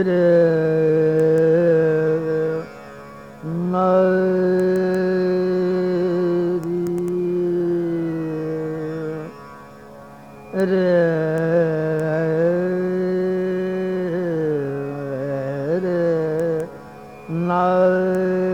ਮੇਰੇ ਨਾਰੀ ਰੇ ਰੇ ਨਾਰੀ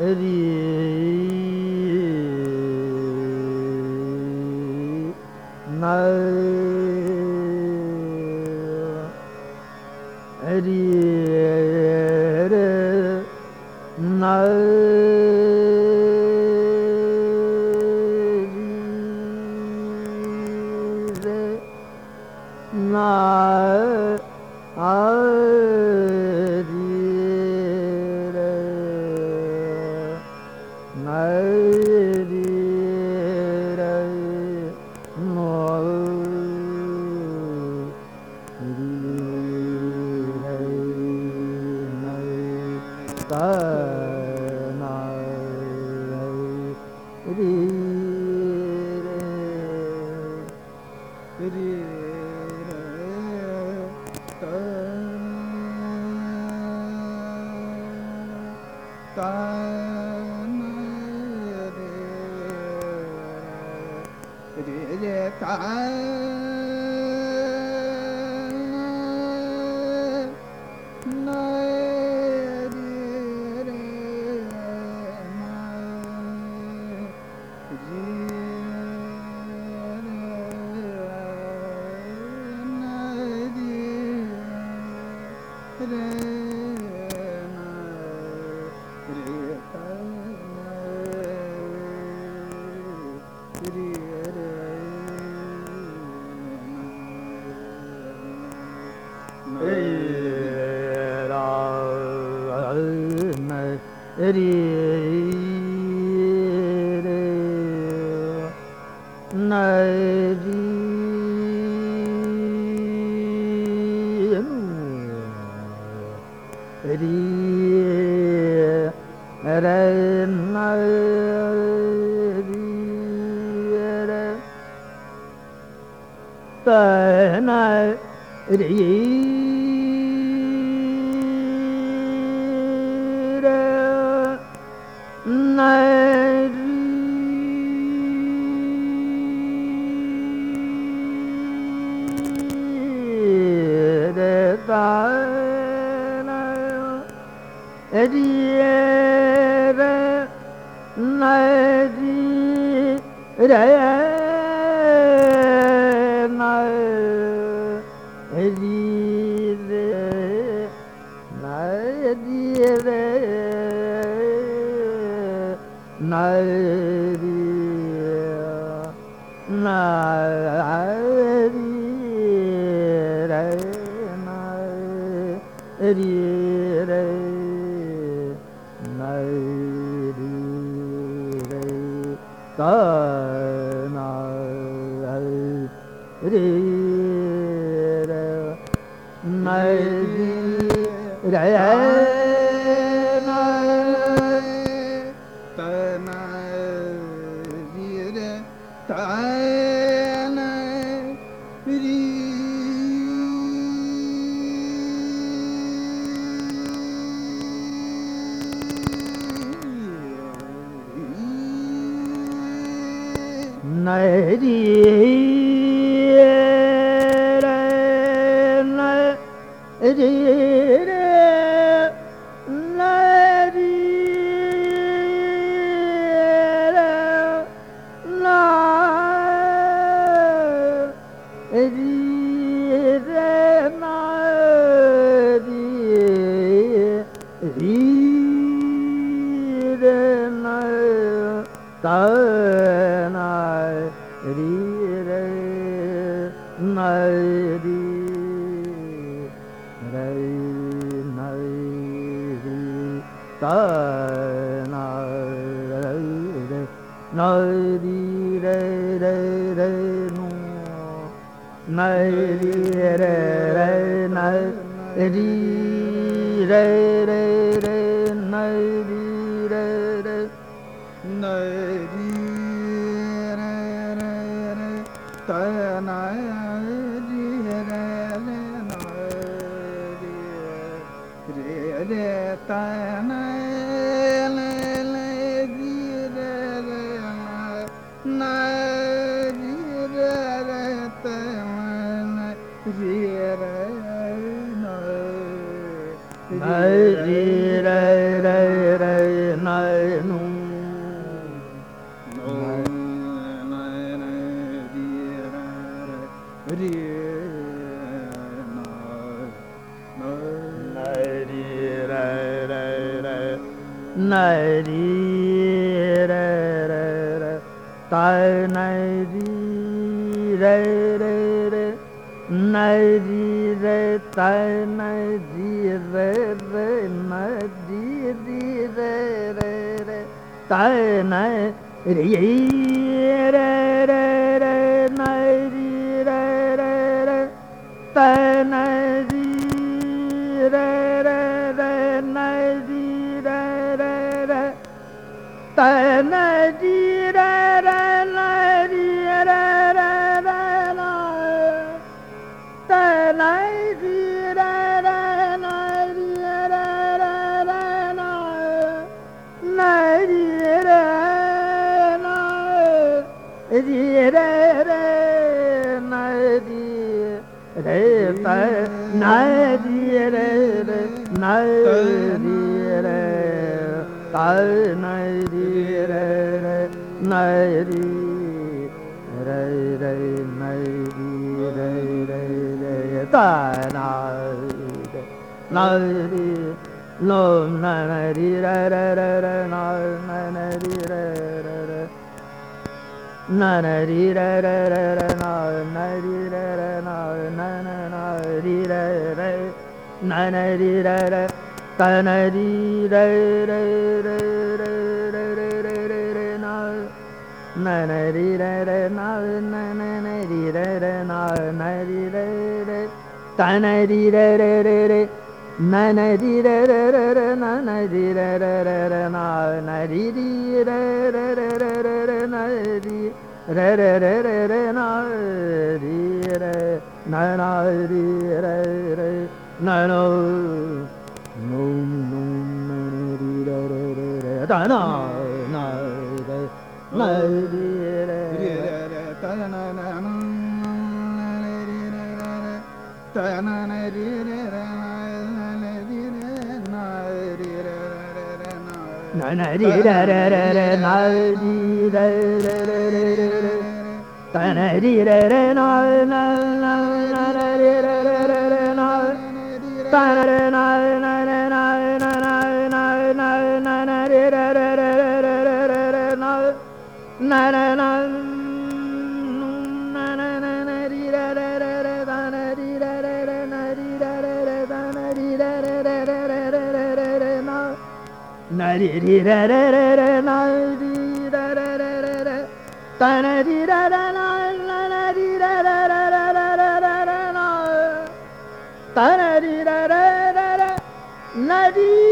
哎，你 Mm. Yeah. Nedire Nedire na ᱛᱟᱭᱱᱟᱭ नरी रे रे नरी रे तरी रे रे नरी री रे रे रे तन री रे रे रे नरी रे रे रे तन Nadi, nadi, nadi, nadi, nadi, Kai nai ri re re nai ri re re nai ri re re re ta na nai ri no nai nai ri re re re re nai nai nai ri re re re na na ri re re re re na na ri re re na na na na ri re re na na ri re re ta na ri re re re re re re re re re na na na ri re re na na na na ri re re na na ri re re ta na ri re re re re na na ri re re re re na na ri re re re re na na ri ri re re re re re re na ri re re re re re na ri re na na ri re re na no ತನ ನರಿ ತನರಿ ತನರಿ Nadi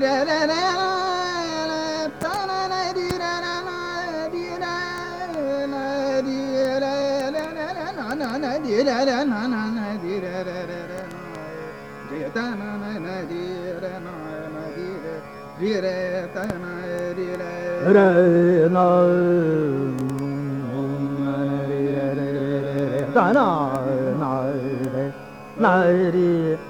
na na na na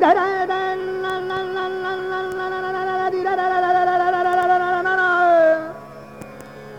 da da da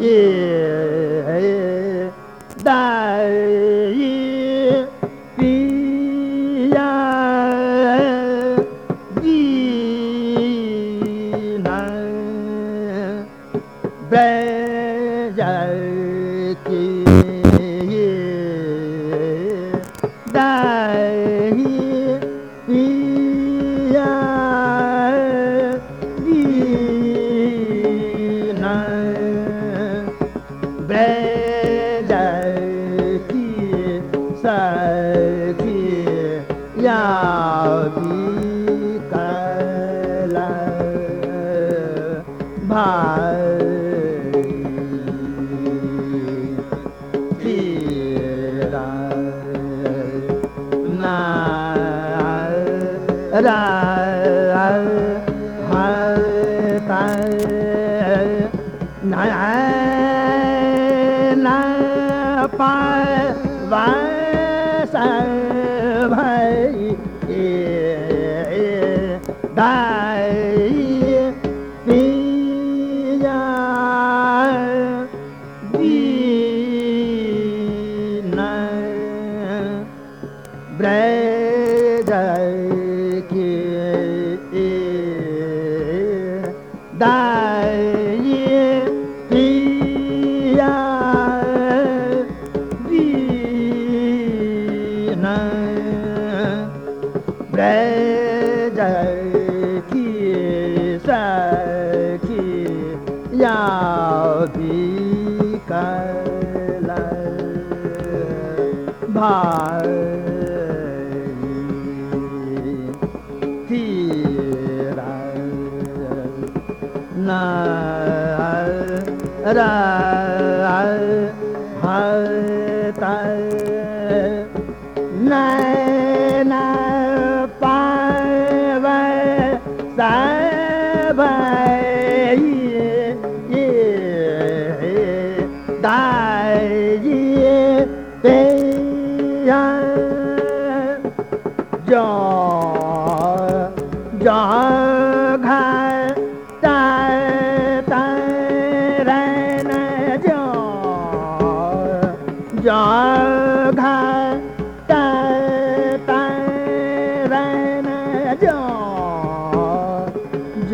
Yeah. 盘 Hare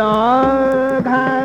Radha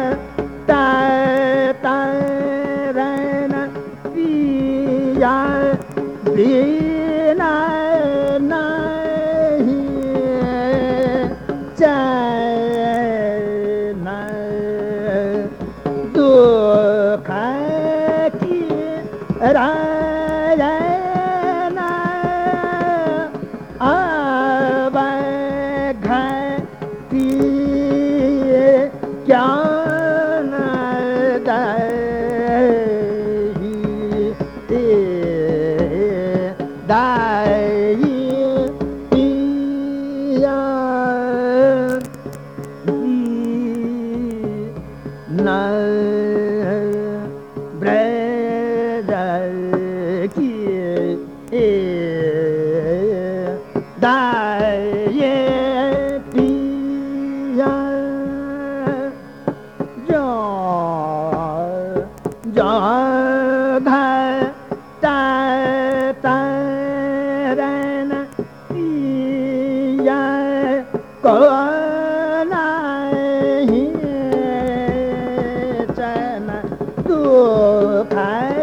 Right.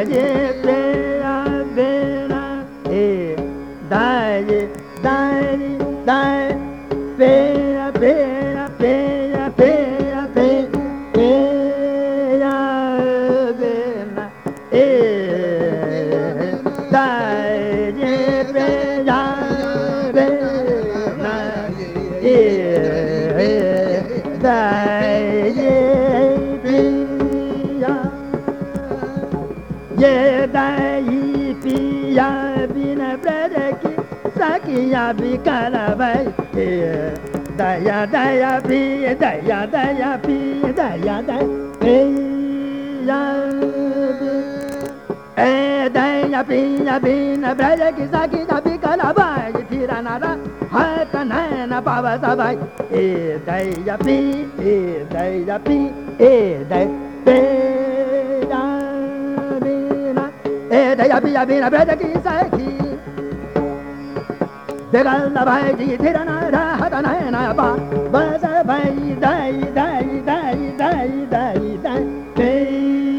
दाजे तेरा बेरा ए दाजे दाजे, दाए पेरा पेरा पेरा पेरा पे पेरा बेरा ए दाजे पेरा बेरा ए दाजे ये दही पिया बिन ब्रज की सखिया भी करबई दया दया भी दया दया भी दया दया ए दया पिया बिन ब्रज की सखिया भी करबई फिर नारा हत नैन पाव सबई ए दया पी ए दया पी ए Ede ya bi bây giờ bây giờ ki sa ki. Degal na bai ji thira na ra ha da na na ba. Ba sa bai dai dai dai dai dai dai dai.